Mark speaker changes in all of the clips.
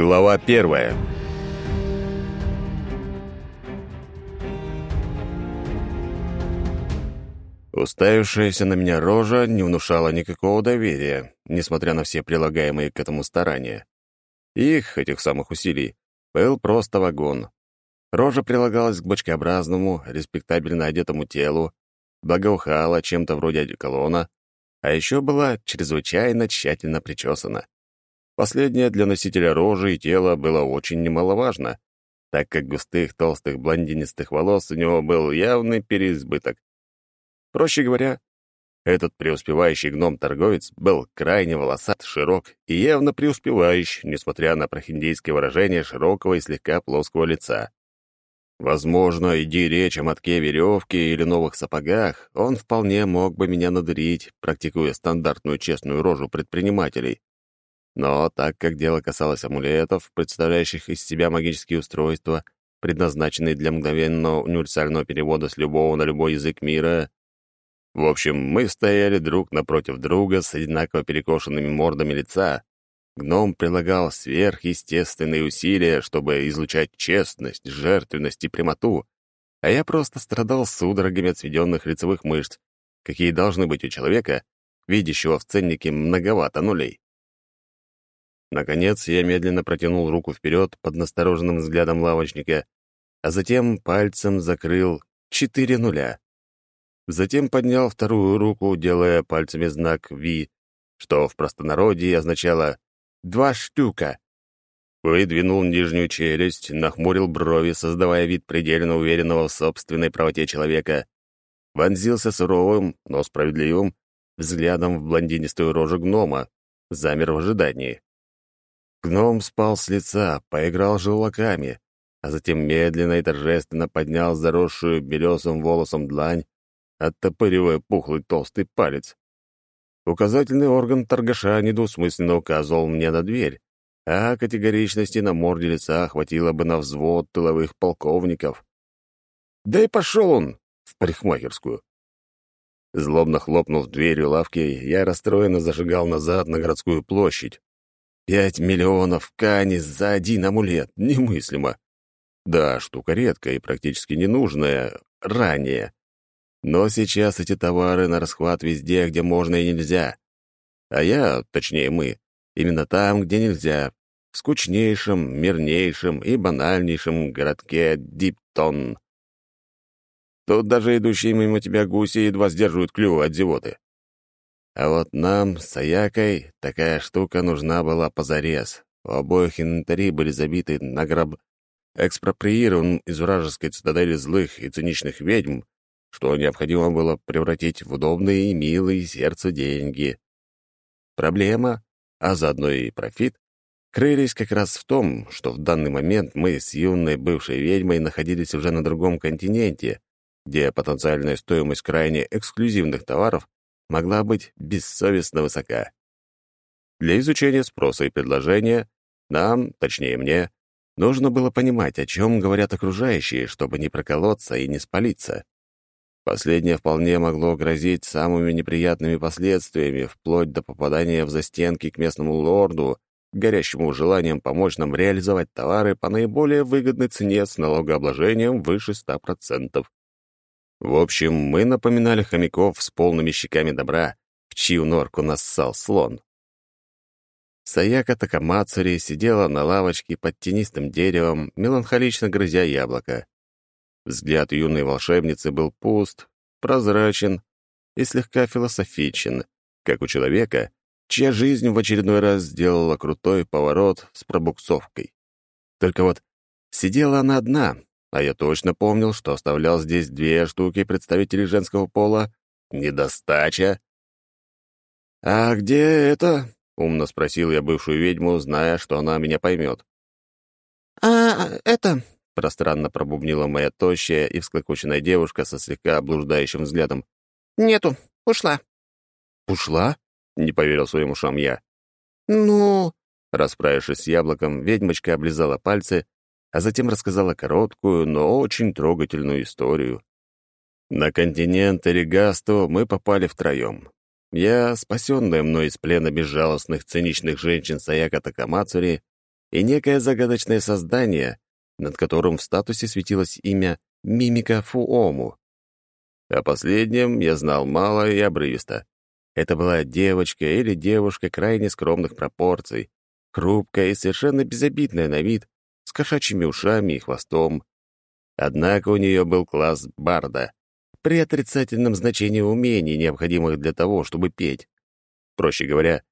Speaker 1: Глава первая. Уставившаяся на меня рожа не внушала никакого доверия, несмотря на все прилагаемые к этому старания. Их, этих самых усилий, был просто вагон. Рожа прилагалась к бочкообразному, респектабельно одетому телу, благоухала чем-то вроде одеколона, а еще была чрезвычайно тщательно причесана. Последнее для носителя рожи и тела было очень немаловажно, так как густых толстых блондинистых волос у него был явный переизбыток. Проще говоря, этот преуспевающий гном-торговец был крайне волосат, широк и явно преуспевающий, несмотря на прохиндейское выражение широкого и слегка плоского лица. Возможно, иди речь о мотке веревки или новых сапогах, он вполне мог бы меня надрить, практикуя стандартную честную рожу предпринимателей. Но так как дело касалось амулетов, представляющих из себя магические устройства, предназначенные для мгновенного универсального перевода с любого на любой язык мира... В общем, мы стояли друг напротив друга с одинаково перекошенными мордами лица. Гном прилагал сверхъестественные усилия, чтобы излучать честность, жертвенность и прямоту, а я просто страдал судорогами от сведенных лицевых мышц, какие должны быть у человека, видящего в ценнике многовато нулей. Наконец, я медленно протянул руку вперед под настороженным взглядом лавочника, а затем пальцем закрыл четыре нуля. Затем поднял вторую руку, делая пальцами знак «Ви», что в простонародье означало «два штука». Выдвинул нижнюю челюсть, нахмурил брови, создавая вид предельно уверенного в собственной правоте человека, вонзился суровым, но справедливым, взглядом в блондинистую рожу гнома, замер в ожидании. Гном спал с лица, поиграл желваками, а затем медленно и торжественно поднял заросшую белесым волосом длань, оттопыривая пухлый толстый палец. Указательный орган торгаша недвусмысленно указывал мне на дверь, а категоричности на морде лица хватило бы на взвод тыловых полковников. «Да и пошел он!» в парикмахерскую. Злобно хлопнув дверью лавки, я расстроенно зажигал назад на городскую площадь. Пять миллионов кани за один амулет. Немыслимо. Да, штука редкая и практически ненужная ранее. Но сейчас эти товары на расхват везде, где можно и нельзя. А я, точнее мы, именно там, где нельзя, в скучнейшем, мирнейшем и банальнейшем городке Диптон. Тут даже идущие мимо тебя гуси едва сдерживают клювы от зевоты. А вот нам с Аякой такая штука нужна была позарез. У обоих инвентари были забиты на граб... экспроприирован из вражеской цитадели злых и циничных ведьм, что необходимо было превратить в удобные и милые сердцу деньги. Проблема, а заодно и профит, крылись как раз в том, что в данный момент мы с юной бывшей ведьмой находились уже на другом континенте, где потенциальная стоимость крайне эксклюзивных товаров могла быть бессовестно высока. Для изучения спроса и предложения нам, точнее мне, нужно было понимать, о чем говорят окружающие, чтобы не проколоться и не спалиться. Последнее вполне могло грозить самыми неприятными последствиями, вплоть до попадания в застенки к местному лорду, горящему желанием помочь нам реализовать товары по наиболее выгодной цене с налогообложением выше 100%. В общем, мы напоминали хомяков с полными щеками добра, в чью норку нассал слон. Саяка Такамацури сидела на лавочке под тенистым деревом, меланхолично грызя яблоко. Взгляд юной волшебницы был пуст, прозрачен и слегка философичен, как у человека, чья жизнь в очередной раз сделала крутой поворот с пробуксовкой. Только вот сидела она одна, а я точно помнил, что оставлял здесь две штуки представителей женского пола. Недостача. «А где это?» — умно спросил я бывшую ведьму, зная, что она меня поймет.
Speaker 2: «А это...»
Speaker 1: — пространно пробубнила моя тощая и всклокоченная девушка со слегка облуждающим взглядом.
Speaker 2: «Нету. Ушла».
Speaker 1: «Ушла?» — не поверил своим ушам я.
Speaker 2: «Ну...»
Speaker 1: Расправившись с яблоком, ведьмочка облизала пальцы а затем рассказала короткую, но очень трогательную историю. На континент Эригасту мы попали втроем. Я, спасенная мной из плена безжалостных, циничных женщин Саяка Такамацури, и некое загадочное создание, над которым в статусе светилось имя Мимика Фуому. О последнем я знал мало и обрывисто. Это была девочка или девушка крайне скромных пропорций, хрупкая и совершенно безобидная на вид, с кошачьими ушами и хвостом. Однако у нее был класс барда, при отрицательном значении умений, необходимых для того, чтобы петь. Проще говоря,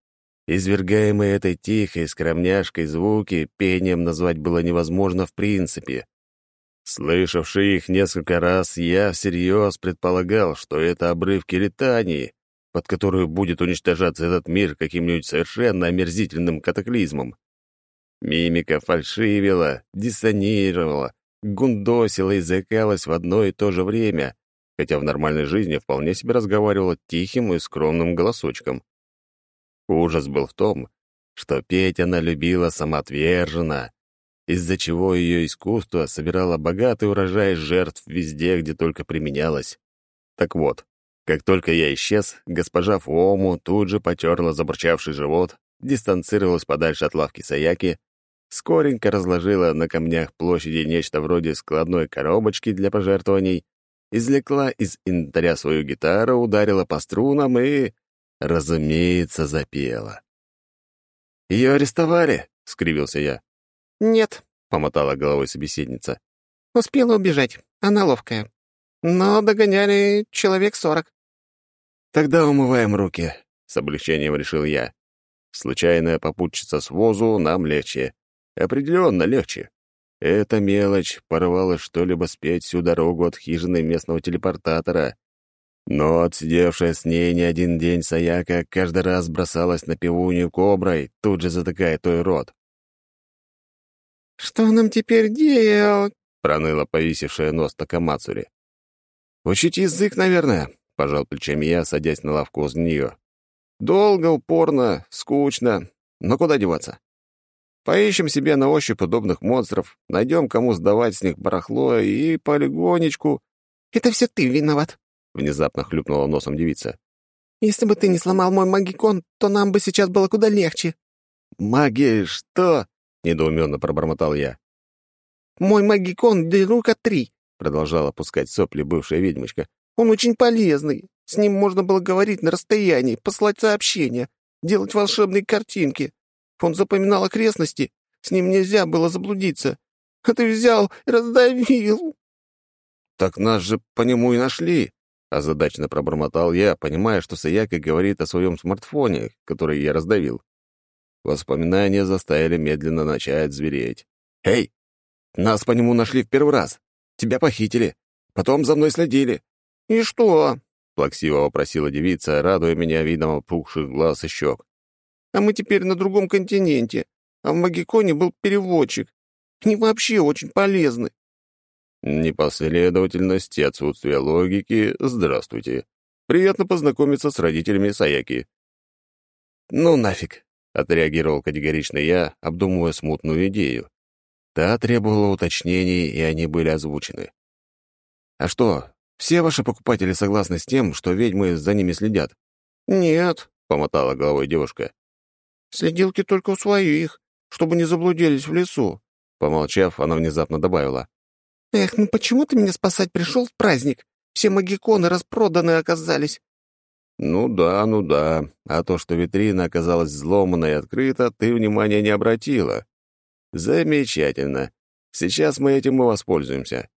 Speaker 1: извергаемые этой тихой, скромняшкой звуки пением назвать было невозможно в принципе. Слышавший их несколько раз, я всерьез предполагал, что это обрывки летаний, под которую будет уничтожаться этот мир каким-нибудь совершенно омерзительным катаклизмом. Мимика фальшивила, диссонировала, гундосила и заикалась в одно и то же время, хотя в нормальной жизни вполне себе разговаривала тихим и скромным голосочком. Ужас был в том, что петь она любила самоотверженно, из-за чего ее искусство собирало богатый урожай жертв везде, где только применялось. Так вот, как только я исчез, госпожа Фуому тут же потерла забурчавший живот, дистанцировалась подальше от лавки Саяки, скоренько разложила на камнях площади нечто вроде складной коробочки для пожертвований, извлекла из инвентаря свою гитару, ударила по струнам и, разумеется, запела. «Ее арестовали?» — скривился я.
Speaker 2: «Нет», —
Speaker 1: помотала головой собеседница.
Speaker 2: «успела убежать. Она ловкая. Но догоняли человек сорок».
Speaker 1: «Тогда умываем руки», — с облегчением решил я. «Случайная попутчица с возу нам легче. Определенно легче. Эта мелочь порвала что-либо спеть всю дорогу от хижины местного телепортатора. Но отсидевшая с ней не один день Саяка каждый раз бросалась на пивунью коброй, тут же затыкая той рот.
Speaker 2: «Что нам теперь делать?»
Speaker 1: — проныла повисевшая нос Такамацури. «Учить язык, наверное», — пожал плечами я, садясь на лавку возле нее. «Долго, упорно, скучно, но куда деваться? Поищем себе на ощупь удобных монстров, найдем, кому сдавать с них барахло, и полигонечку...»
Speaker 2: «Это все ты виноват», —
Speaker 1: внезапно хлюпнула носом девица.
Speaker 2: «Если бы ты не сломал мой магикон, то нам бы сейчас было куда легче».
Speaker 1: «Магия что?» — недоуменно пробормотал я.
Speaker 2: «Мой магикон Дерука три», —
Speaker 1: продолжала пускать сопли бывшая ведьмочка.
Speaker 2: «Он очень полезный. С ним можно было говорить на расстоянии, послать сообщения, делать волшебные картинки. Он запоминал окрестности, с ним нельзя было заблудиться. А ты взял и раздавил».
Speaker 1: «Так нас же по нему и нашли», — озадаченно пробормотал я, понимая, что Саяка говорит о своем смартфоне, который я раздавил. Воспоминания заставили медленно начать звереть. «Эй! Нас по нему нашли в первый раз. Тебя похитили. Потом за мной следили».
Speaker 2: «И что?»
Speaker 1: — плаксиво вопросила девица, радуя меня видом опухших глаз и щек.
Speaker 2: «А мы теперь на другом континенте, а в Магиконе был переводчик. Они вообще очень полезны».
Speaker 1: Непоследовательность и отсутствие логики — здравствуйте. Приятно познакомиться с родителями Саяки. «Ну нафиг», — отреагировал категорично я, обдумывая смутную идею. Та требовала уточнений, и они были озвучены. «А что, все ваши покупатели согласны с тем, что ведьмы за ними следят?»
Speaker 2: «Нет», —
Speaker 1: помотала головой девушка.
Speaker 2: «Следилки только у своих, чтобы не заблудились в лесу».
Speaker 1: Помолчав, она внезапно добавила.
Speaker 2: «Эх, ну почему ты меня спасать пришел в праздник? Все магиконы распроданы оказались».
Speaker 1: «Ну да, ну да. А то, что витрина оказалась взломана и открыта, ты внимания не обратила. Замечательно. Сейчас мы этим и воспользуемся».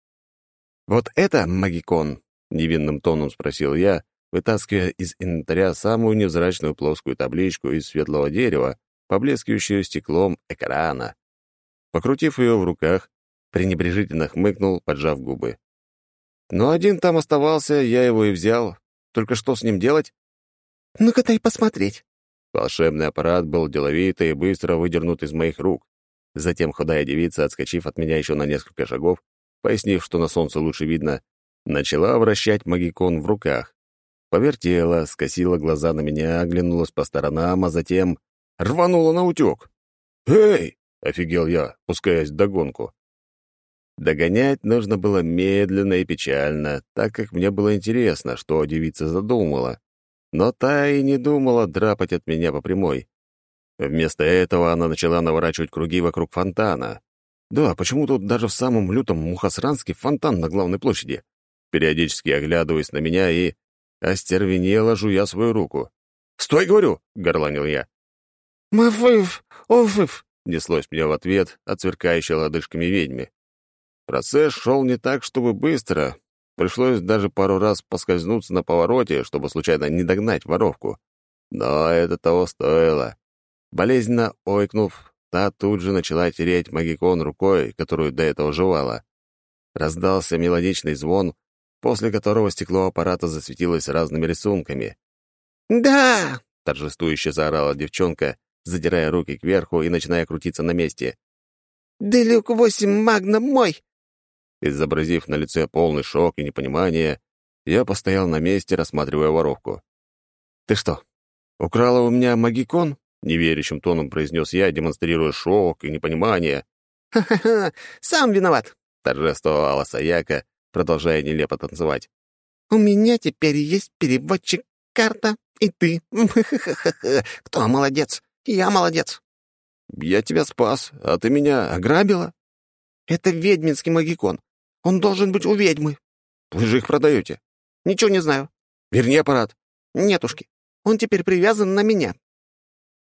Speaker 1: «Вот это магикон?» — невинным тоном спросил я, вытаскивая из инвентаря самую невзрачную плоскую табличку из светлого дерева, поблескивающую стеклом экрана. Покрутив ее в руках, пренебрежительно хмыкнул, поджав губы. Но один там оставался, я его и взял. Только что с ним делать?
Speaker 2: «Ну-ка дай посмотреть».
Speaker 1: Волшебный аппарат был деловито и быстро выдернут из моих рук. Затем худая девица, отскочив от меня еще на несколько шагов, пояснив, что на солнце лучше видно, начала вращать магикон в руках. Повертела, скосила глаза на меня, оглянулась по сторонам, а затем рванула на утек. «Эй!» — офигел я, пускаясь в догонку. Догонять нужно было медленно и печально, так как мне было интересно, что девица задумала. Но та и не думала драпать от меня по прямой. Вместо этого она начала наворачивать круги вокруг фонтана. Да, почему тут даже в самом лютом Мухасранске фонтан на главной площади? Периодически оглядываясь на меня и остервенело жуя свою руку. «Стой, говорю!» — горланил я.
Speaker 2: «Мафыф! Офыф!»
Speaker 1: — неслось мне в ответ от сверкающей лодыжками ведьмы. Процесс шел не так, чтобы быстро. Пришлось даже пару раз поскользнуться на повороте, чтобы случайно не догнать воровку. Но это того стоило. Болезненно ойкнув, та тут же начала тереть магикон рукой, которую до этого жевала. Раздался мелодичный звон, после которого стекло аппарата засветилось разными рисунками.
Speaker 2: «Да!»
Speaker 1: — торжествующе заорала девчонка, задирая руки кверху и начиная крутиться на месте.
Speaker 2: «Делюк-8 Магна мой!»
Speaker 1: Изобразив на лице полный шок и непонимание, я постоял на месте, рассматривая воровку. «Ты что, украла у меня магикон?» — неверящим тоном произнес я, демонстрируя шок и непонимание.
Speaker 2: «Ха-ха-ха! Сам виноват!»
Speaker 1: — торжествовала Саяка, продолжая нелепо танцевать.
Speaker 2: «У меня теперь есть переводчик, карта и ты. Кто молодец? Я молодец!»
Speaker 1: «Я тебя спас, а ты меня ограбила?»
Speaker 2: «Это ведьминский магикон. Он должен быть у ведьмы».
Speaker 1: «Вы же их продаете?»
Speaker 2: «Ничего не знаю».
Speaker 1: «Верни аппарат».
Speaker 2: «Нетушки. Он теперь привязан на меня.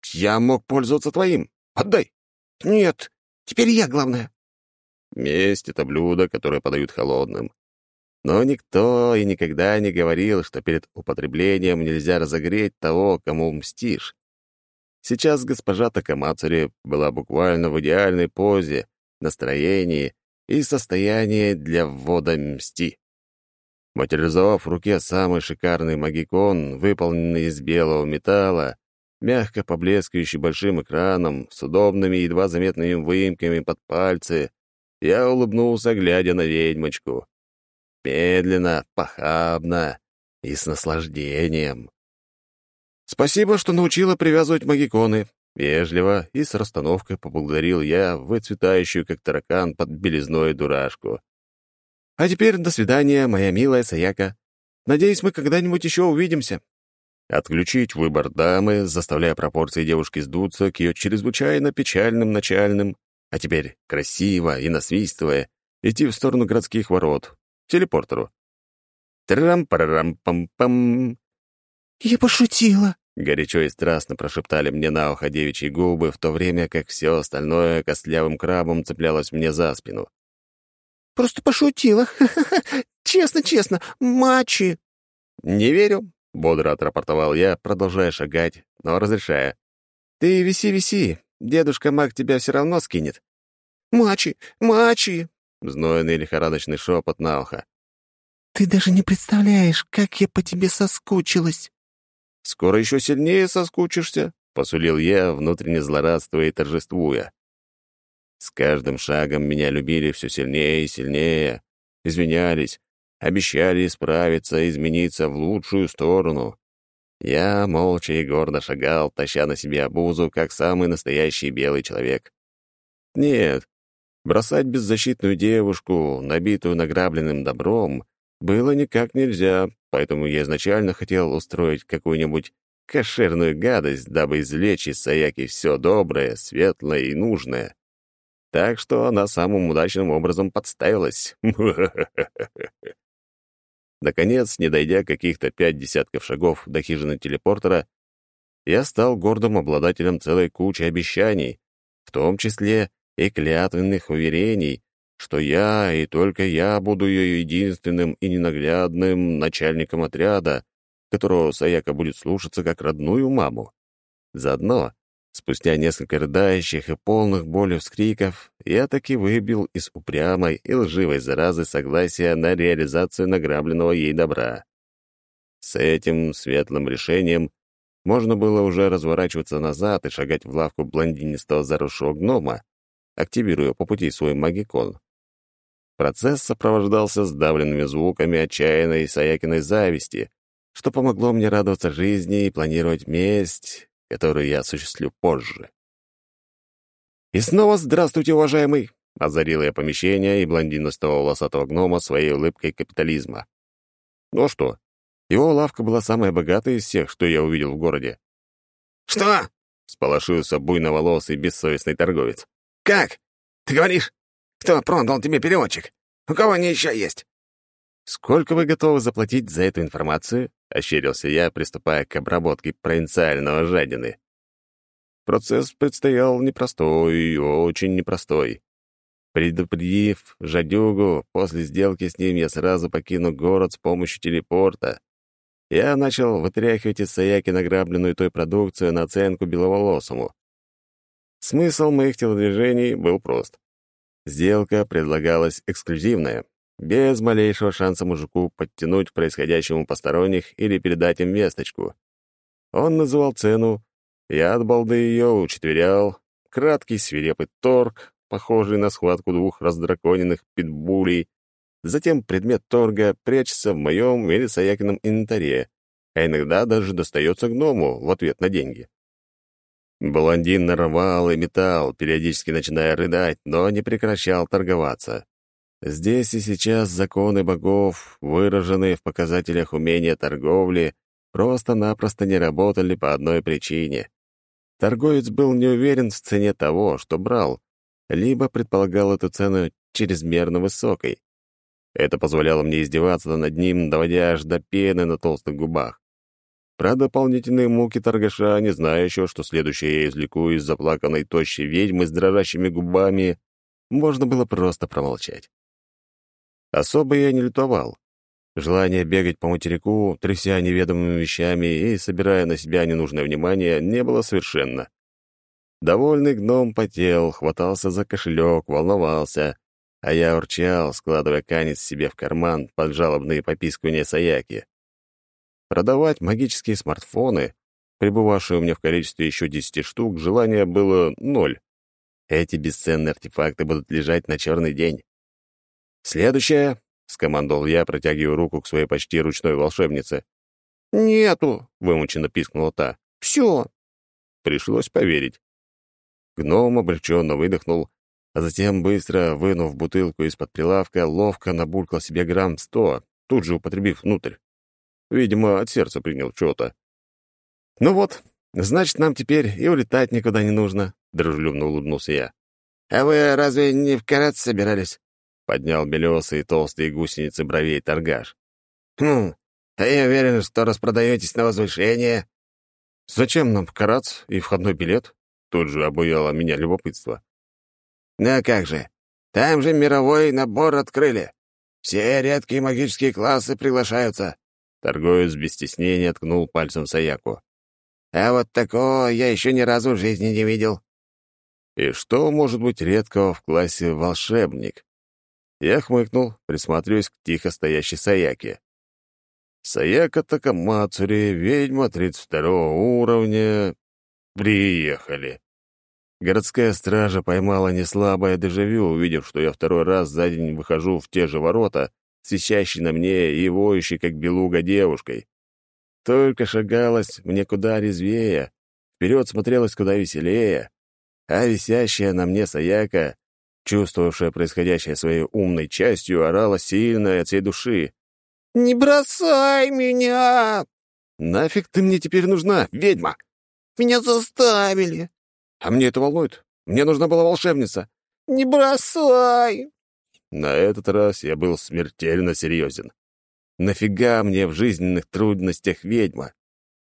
Speaker 1: Я мог пользоваться твоим. Отдай.
Speaker 2: Нет, теперь я главное.
Speaker 1: Месть — это блюдо, которое подают холодным. Но никто и никогда не говорил, что перед употреблением нельзя разогреть того, кому мстишь. Сейчас госпожа Такамацури была буквально в идеальной позе, настроении и состоянии для ввода мсти. Материализовав в руке самый шикарный магикон, выполненный из белого металла, мягко поблескивающий большим экраном, с удобными, едва заметными выемками под пальцы, я улыбнулся, глядя на ведьмочку. Медленно, похабно и с наслаждением. «Спасибо, что научила привязывать магиконы», Вежливо и с расстановкой поблагодарил я выцветающую, как таракан, под белизной дурашку. «А теперь до свидания, моя милая Саяка. Надеюсь, мы когда-нибудь еще увидимся». Отключить выбор дамы, заставляя пропорции девушки сдуться к ее чрезвычайно печальным начальным, а теперь красиво и насвистывая, идти в сторону городских ворот, телепортеру. Трам-парам-пам-пам.
Speaker 2: «Я пошутила», —
Speaker 1: горячо и страстно прошептали мне на ухо девичьи губы, в то время как все остальное костлявым крабом цеплялось мне за спину.
Speaker 2: «Просто пошутила. Честно-честно, мачи».
Speaker 1: «Не верю», — бодро отрапортовал я, продолжая шагать, но разрешая. «Ты виси-виси, дедушка Маг тебя все равно скинет».
Speaker 2: «Мачи! Мачи!»
Speaker 1: — знойный лихорадочный шепот на ухо.
Speaker 2: «Ты даже не представляешь, как я по тебе соскучилась!»
Speaker 1: «Скоро еще сильнее соскучишься», — посулил я, внутренне злорадствуя и торжествуя. С каждым шагом меня любили все сильнее и сильнее, извинялись, обещали исправиться, измениться в лучшую сторону. Я молча и гордо шагал, таща на себе обузу, как самый настоящий белый человек. Нет, бросать беззащитную девушку, набитую награбленным добром, было никак нельзя, поэтому я изначально хотел устроить какую-нибудь кошерную гадость, дабы извлечь из Саяки все доброе, светлое и нужное. Так что она самым удачным образом подставилась. Наконец, не дойдя каких-то пять десятков шагов до хижины телепортера, я стал гордым обладателем целой кучи обещаний, в том числе и клятвенных уверений, что я и только я буду ее единственным и ненаглядным начальником отряда, которого Саяка будет слушаться как родную маму. Заодно, спустя несколько рыдающих и полных боли вскриков, я таки выбил из упрямой и лживой заразы согласия на реализацию награбленного ей добра. С этим светлым решением можно было уже разворачиваться назад и шагать в лавку блондинистого заросшего гнома, активируя по пути свой магикон. Процесс сопровождался сдавленными звуками отчаянной Саякиной зависти, что помогло мне радоваться жизни и планировать месть, которую я осуществлю позже. «И снова здравствуйте, уважаемый!» — озарил я помещение и блондинистого волосатого гнома своей улыбкой капитализма. Ну что, его лавка была самая богатая из всех, что я увидел в городе.
Speaker 2: «Что?
Speaker 1: Сполошился буйноволосый бессовестный торговец.
Speaker 3: «Как? Ты говоришь, кто продал тебе переводчик? У кого они еще есть?»
Speaker 1: «Сколько вы готовы заплатить за эту информацию?» — ощерился я, приступая к обработке провинциального жадины. Процесс предстоял непростой и очень непростой. Предупредив жадюгу, после сделки с ним я сразу покину город с помощью телепорта. Я начал вытряхивать из Саяки награбленную той продукцию на оценку беловолосому. Смысл моих телодвижений был прост. Сделка предлагалась эксклюзивная, без малейшего шанса мужику подтянуть к происходящему посторонних или передать им весточку. Он называл цену, я от балды ее учетверял, краткий свирепый торг, похожий на схватку двух раздраконенных питбулей. Затем предмет торга прячется в моем или Саякином инвентаре, а иногда даже достается гному в ответ на деньги. Блондин нарвал и металл, периодически начиная рыдать, но не прекращал торговаться. Здесь и сейчас законы богов, выраженные в показателях умения торговли, просто-напросто не работали по одной причине. Торговец был не уверен в цене того, что брал, либо предполагал эту цену чрезмерно высокой. Это позволяло мне издеваться над ним, доводя аж до пены на толстых губах. Про дополнительные муки торгаша, не знаю еще, что следующее я извлеку из заплаканной тощей ведьмы с дрожащими губами, можно было просто промолчать. Особо я не лютовал. Желание бегать по материку, тряся неведомыми вещами и собирая на себя ненужное внимание, не было совершенно. Довольный гном потел, хватался за кошелек, волновался, а я урчал, складывая канец себе в карман под жалобные попискивания Саяки. Продавать магические смартфоны, пребывавшие у меня в количестве еще десяти штук, желания было ноль. Эти бесценные артефакты будут лежать на черный день. «Следующее», — скомандовал я, протягивая руку к своей почти ручной волшебнице.
Speaker 2: «Нету», —
Speaker 1: вымученно пискнула та.
Speaker 2: «Все».
Speaker 1: Пришлось поверить. Гном облегченно выдохнул, а затем, быстро вынув бутылку из-под прилавка, ловко набулькал себе грамм сто, тут же употребив внутрь. Видимо, от сердца принял что-то. «Ну вот, значит, нам теперь и улетать никуда не нужно», — дружелюбно улыбнулся я.
Speaker 3: «А вы разве не в карат собирались?»
Speaker 1: — поднял белесые толстые гусеницы бровей торгаш.
Speaker 3: «Хм, а я уверен, что распродаетесь на возвышение».
Speaker 1: «Зачем нам карац и входной билет?» Тут же обуяло меня любопытство.
Speaker 3: «Ну как же, там же мировой набор открыли. Все редкие магические классы приглашаются».
Speaker 1: Торговец без стеснения ткнул пальцем Саяку.
Speaker 3: «А вот такого я еще ни разу в жизни не видел».
Speaker 1: «И что может быть редкого в классе волшебник?» Я хмыкнул, присматриваясь к тихо стоящей Саяке. Саяка Такамацури, ведьма 32 уровня, Приехали. Городская стража поймала неслабое дежавю, увидев, что я второй раз за день выхожу в те же ворота, свищащей на мне и воющей, как белуга, девушкой. Только шагалась мне куда резвее, вперед смотрелась куда веселее, а висящая на мне Саяка, чувствовавшая происходящее своей умной частью, орала сильно от всей души.
Speaker 2: «Не бросай меня!»
Speaker 1: «Нафиг ты мне теперь нужна, ведьма?»
Speaker 2: Меня заставили.
Speaker 1: А мне это волнует. Мне нужна была волшебница.
Speaker 2: Не бросай.
Speaker 1: На этот раз я был смертельно серьезен. Нафига мне в жизненных трудностях ведьма?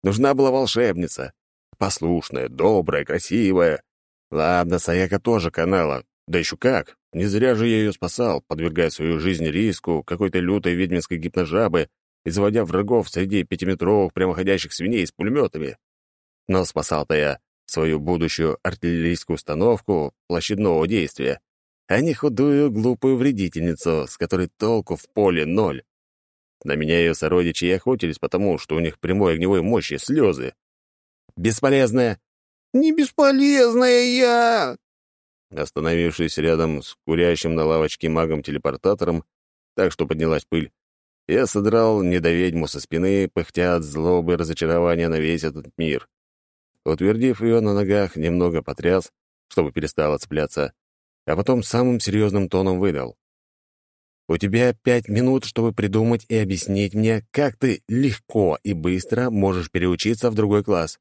Speaker 1: Нужна была волшебница. Послушная, добрая, красивая. Ладно, Саяка тоже канала. Да еще как. Не зря же я ее спасал, подвергая свою жизнь риску какой-то лютой ведьминской гипножабы и заводя врагов среди пятиметровых прямоходящих свиней с пулеметами. Но спасал-то я свою будущую артиллерийскую установку площадного действия, а не худую глупую вредительницу, с которой толку в поле ноль. На меня ее сородичи и охотились потому, что у них прямой огневой мощи слезы. Бесполезная.
Speaker 2: Не бесполезная я.
Speaker 1: Остановившись рядом с курящим на лавочке магом-телепортатором, так что поднялась пыль, я содрал недоведьму со спины, пыхтя от злобы и разочарования на весь этот мир. Утвердив ее на ногах, немного потряс, чтобы перестала цепляться, а потом самым серьезным тоном выдал. «У тебя пять минут, чтобы придумать и объяснить мне, как ты легко и быстро можешь переучиться в другой класс.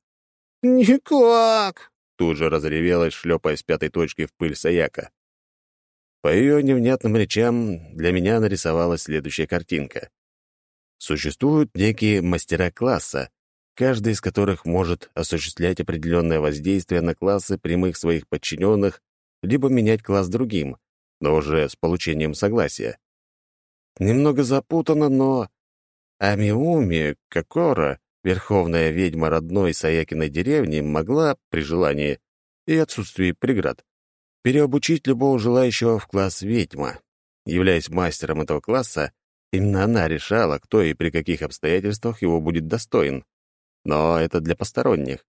Speaker 2: «Никак!»
Speaker 1: — тут же разревелась, шлепая с пятой точки в пыль Саяка. По ее невнятным речам для меня нарисовалась следующая картинка. Существуют некие мастера класса, каждый из которых может осуществлять определенное воздействие на классы прямых своих подчиненных, либо менять класс другим, но уже с получением согласия. Немного запутано, но... Амиуми Кокора, верховная ведьма родной Саякиной деревни, могла, при желании и отсутствии преград, переобучить любого желающего в класс ведьма. Являясь мастером этого класса, именно она решала, кто и при каких обстоятельствах его будет достоин. Но это для посторонних.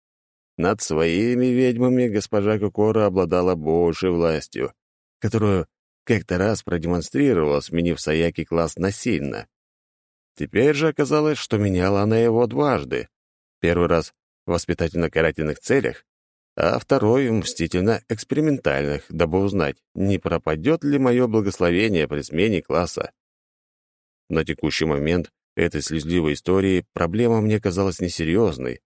Speaker 1: Над своими ведьмами госпожа Кукора обладала большей властью, которую как-то раз продемонстрировала, сменив Саяки класс насильно. Теперь же оказалось, что меняла она его дважды. Первый раз в воспитательно-карательных целях, а второй — мстительно-экспериментальных, дабы узнать, не пропадет ли мое благословение при смене класса. На текущий момент этой слезливой истории проблема мне казалась несерьезной.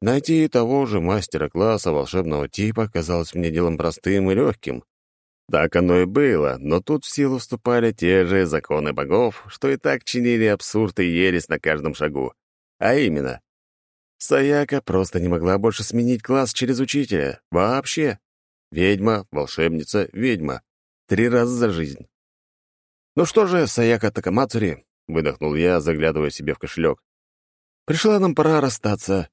Speaker 1: Найти того же мастера класса волшебного типа казалось мне делом простым и легким. Так оно и было, но тут в силу вступали те же законы богов, что и так чинили абсурд и ересь на каждом шагу. А именно, Саяка просто не могла больше сменить класс через учителя. Вообще. Ведьма, волшебница, ведьма. Три раза за жизнь. «Ну что же, Саяка Такамацури», — выдохнул я, заглядывая себе в кошелек. «Пришла нам пора расстаться.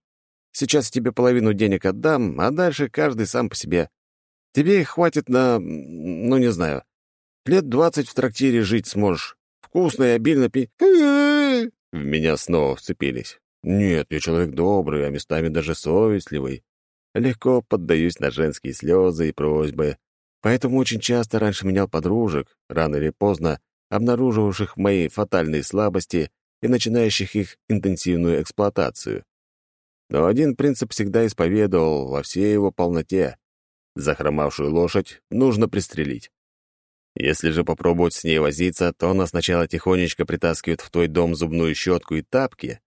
Speaker 1: Сейчас тебе половину денег отдам, а дальше каждый сам по себе. Тебе их хватит на, ну, не знаю, лет двадцать в трактире жить сможешь. Вкусно и обильно пи...» В меня снова вцепились. Нет, я человек добрый, а местами даже совестливый. Легко поддаюсь на женские слезы и просьбы. Поэтому очень часто раньше менял подружек, рано или поздно обнаруживавших мои фатальные слабости и начинающих их интенсивную эксплуатацию. Но один принцип всегда исповедовал во всей его полноте. Захромавшую лошадь нужно пристрелить. Если же попробовать с ней возиться, то она сначала тихонечко притаскивает в твой дом зубную щетку и тапки,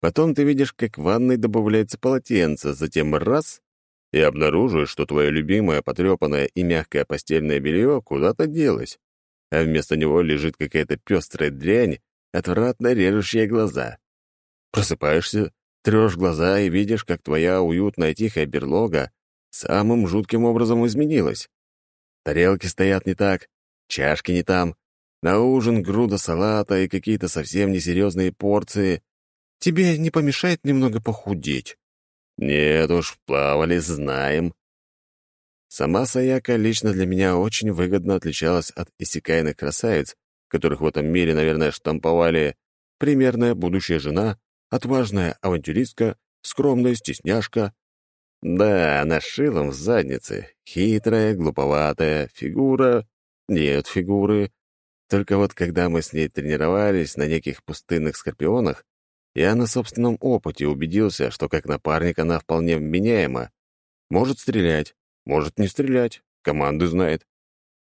Speaker 1: Потом ты видишь, как в ванной добавляется полотенце, затем раз — и обнаруживаешь, что твое любимое потрепанное и мягкое постельное белье куда-то делось, а вместо него лежит какая-то пестрая дрянь, отвратно режущая глаза. Просыпаешься, трешь глаза и видишь, как твоя уютная тихая берлога самым жутким образом изменилась. Тарелки стоят не так, чашки не там, на ужин груда салата и какие-то совсем несерьезные порции, Тебе не помешает немного похудеть?» «Нет уж, плавали, знаем». Сама Саяка лично для меня очень выгодно отличалась от иссякаянных красавиц, которых в этом мире, наверное, штамповали примерная будущая жена, отважная авантюристка, скромная стесняшка. Да, она шилом в заднице, хитрая, глуповатая, фигура... Нет фигуры. Только вот когда мы с ней тренировались на неких пустынных скорпионах, я на собственном опыте убедился, что как напарник она вполне вменяема. Может стрелять, может не стрелять, команды знает.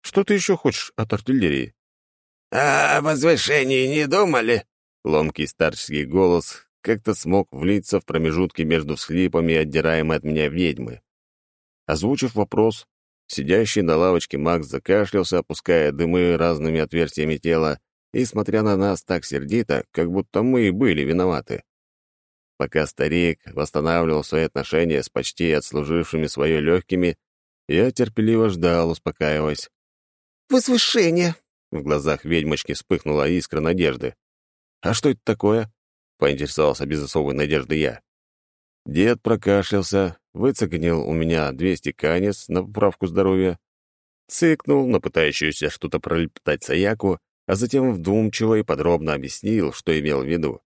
Speaker 1: Что ты еще хочешь от артиллерии?
Speaker 3: «А о возвышении не думали?»
Speaker 1: Ломкий старческий голос как-то смог влиться в промежутки между всхлипами, отдираемой от меня ведьмы. Озвучив вопрос, сидящий на лавочке Макс закашлялся, опуская дымы разными отверстиями тела, и смотря на нас так сердито, как будто мы и были виноваты. Пока старик восстанавливал свои отношения с почти отслужившими свое легкими, я терпеливо ждал, успокаиваясь.
Speaker 2: «Возвышение!»
Speaker 1: В глазах ведьмочки вспыхнула искра надежды. «А что это такое?» — поинтересовался без особой надежды я. Дед прокашлялся, выцегнил у меня двести канец на поправку здоровья, цыкнул на пытающуюся что-то пролепетать Саяку а затем вдумчиво и подробно объяснил, что имел в виду.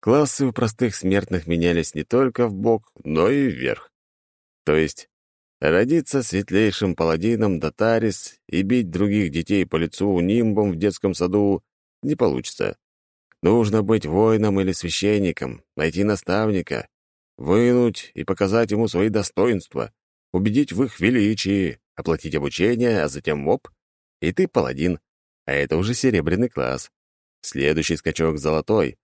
Speaker 1: Классы у простых смертных менялись не только в бок, но и вверх. То есть родиться светлейшим паладином Датарис и бить других детей по лицу нимбом в детском саду не получится. Нужно быть воином или священником, найти наставника, вынуть и показать ему свои достоинства, убедить в их величии, оплатить обучение, а затем оп, и ты паладин а это уже серебряный класс. Следующий скачок — золотой.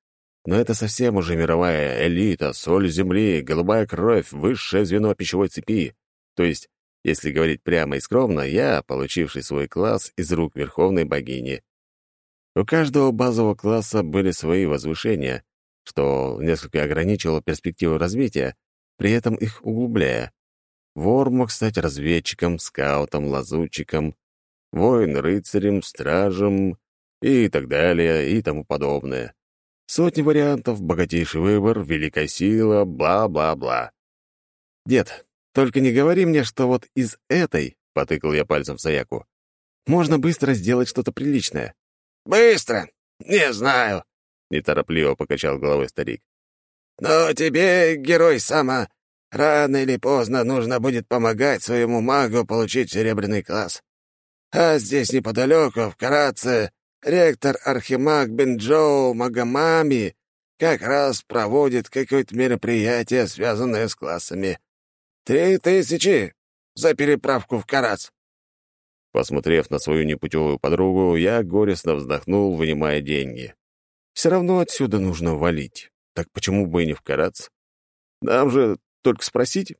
Speaker 1: Но это совсем уже мировая элита, соль земли, голубая кровь, высшее звено пищевой цепи. То есть, если говорить прямо и скромно, я, получивший свой класс из рук верховной богини. У каждого базового класса были свои возвышения, что несколько ограничивало перспективу развития, при этом их углубляя. Вор мог стать разведчиком, скаутом, лазутчиком, воин — рыцарем, стражем и так далее и тому подобное. Сотни вариантов, богатейший выбор, великая сила, бла-бла-бла. «Дед, только не говори мне, что вот из этой, — потыкал я пальцем в Саяку, — можно быстро сделать что-то приличное».
Speaker 3: «Быстро? Не знаю», —
Speaker 1: неторопливо покачал головой старик.
Speaker 3: «Но тебе, герой сама, рано или поздно нужно будет помогать своему магу получить серебряный класс. А здесь неподалеку, в Караце, ректор Архимаг Бенджоу Магамами как раз проводит какое-то мероприятие, связанное с классами. Три тысячи за переправку в Карац.
Speaker 1: Посмотрев на свою непутевую подругу, я горестно вздохнул, вынимая деньги. Все равно отсюда нужно валить. Так почему бы и не в Карац? Нам же только спросить.